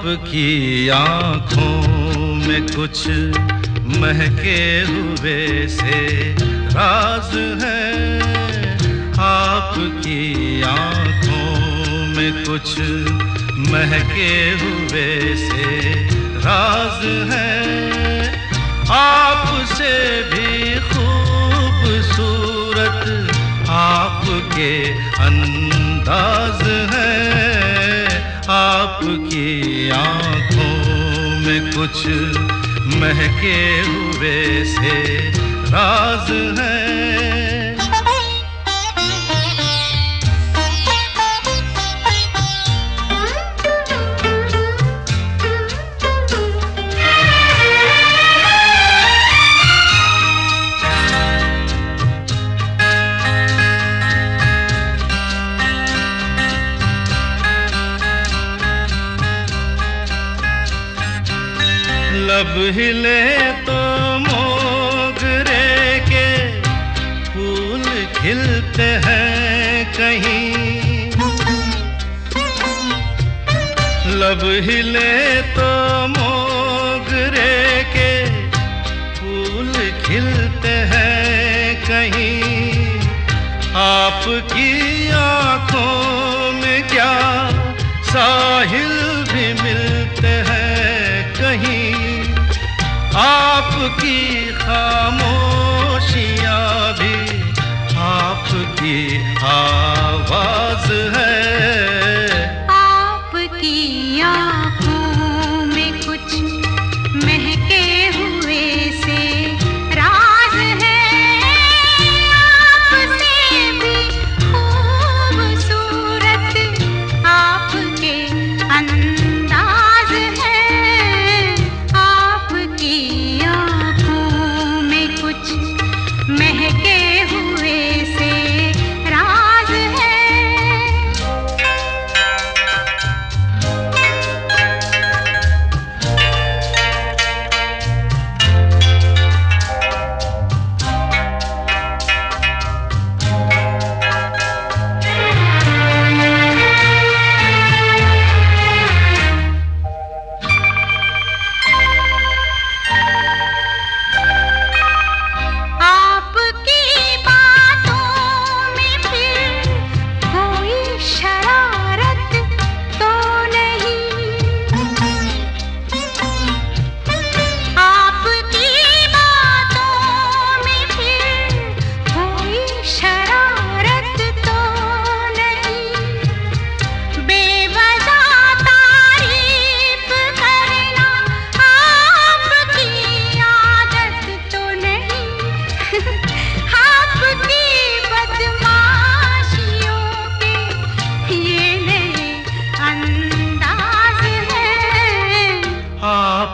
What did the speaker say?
आपकी आँखों में कुछ महके हुए से राज है। आपकी आँखों में कुछ महके हुए से राज है। आपसे भी खूबसूरत आपके अंदाज है। आपकी आँखों में कुछ महके हुए से राज है। लब हिले तो मोगरे के फूल खिलते हैं कहीं। लब हिले तो मोगरे के फूल खिलते हैं कहीं। आपकी आँखों में क्या साहिल